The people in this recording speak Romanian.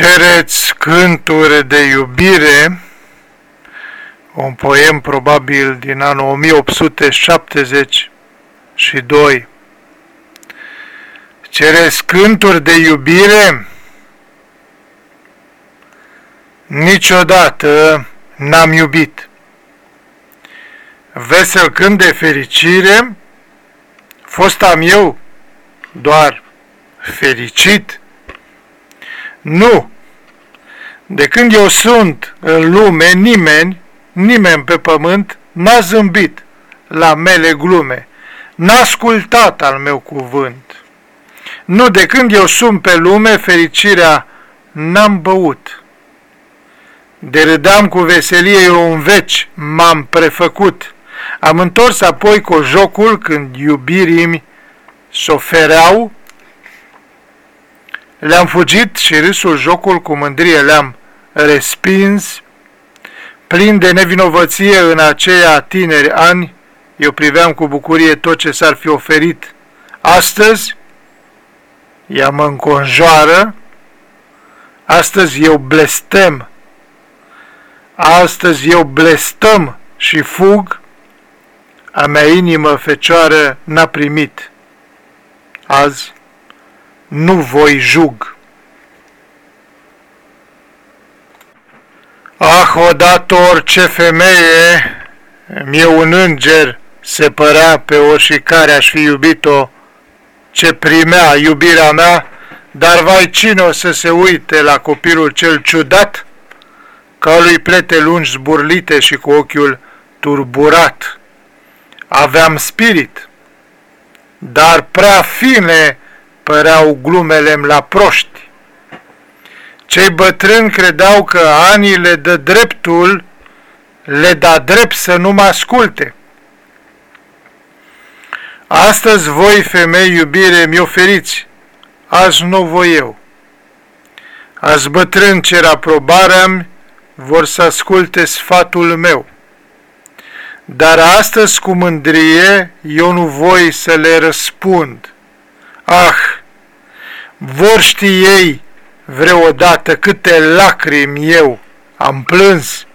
Cereți cânturi de iubire, un poem probabil din anul 1872. Cereți cânturi de iubire? Niciodată n-am iubit. Vesel cânt de fericire, fost am eu doar fericit? Nu! De când eu sunt în lume, nimeni, nimeni pe pământ n-a zâmbit la mele glume, n-a ascultat al meu cuvânt. Nu, de când eu sunt pe lume, fericirea n-am băut. De râdam cu veselie eu în veci m-am prefăcut. Am întors apoi cu jocul când iubirii mi s-ofereau le-am fugit și râsul jocul cu mândrie le-am respins. Plin de nevinovăție în aceia tineri ani, eu priveam cu bucurie tot ce s-ar fi oferit. Astăzi, ea mă înconjoară, astăzi eu blestem, astăzi eu blestăm și fug, a mea inimă fecioară n-a primit. Azi, nu voi jug. Ah, odată orice femeie, mie un înger se părea pe oricare aș fi iubit-o, ce primea iubirea mea, dar vai cine o să se uite la copilul cel ciudat, ca lui plete lungi zburlite și cu ochiul turburat. Aveam spirit, dar prea fine păreau glumele la proști. Cei bătrâni credeau că anii le dă dreptul, le da drept să nu mă asculte. Astăzi voi, femei iubire, mi oferiți, azi nu voi eu. Azi bătrân cer aprobarea vor să asculte sfatul meu. Dar astăzi cu mândrie eu nu voi să le răspund. Ah, vor ști ei vreodată câte lacrimi eu am plâns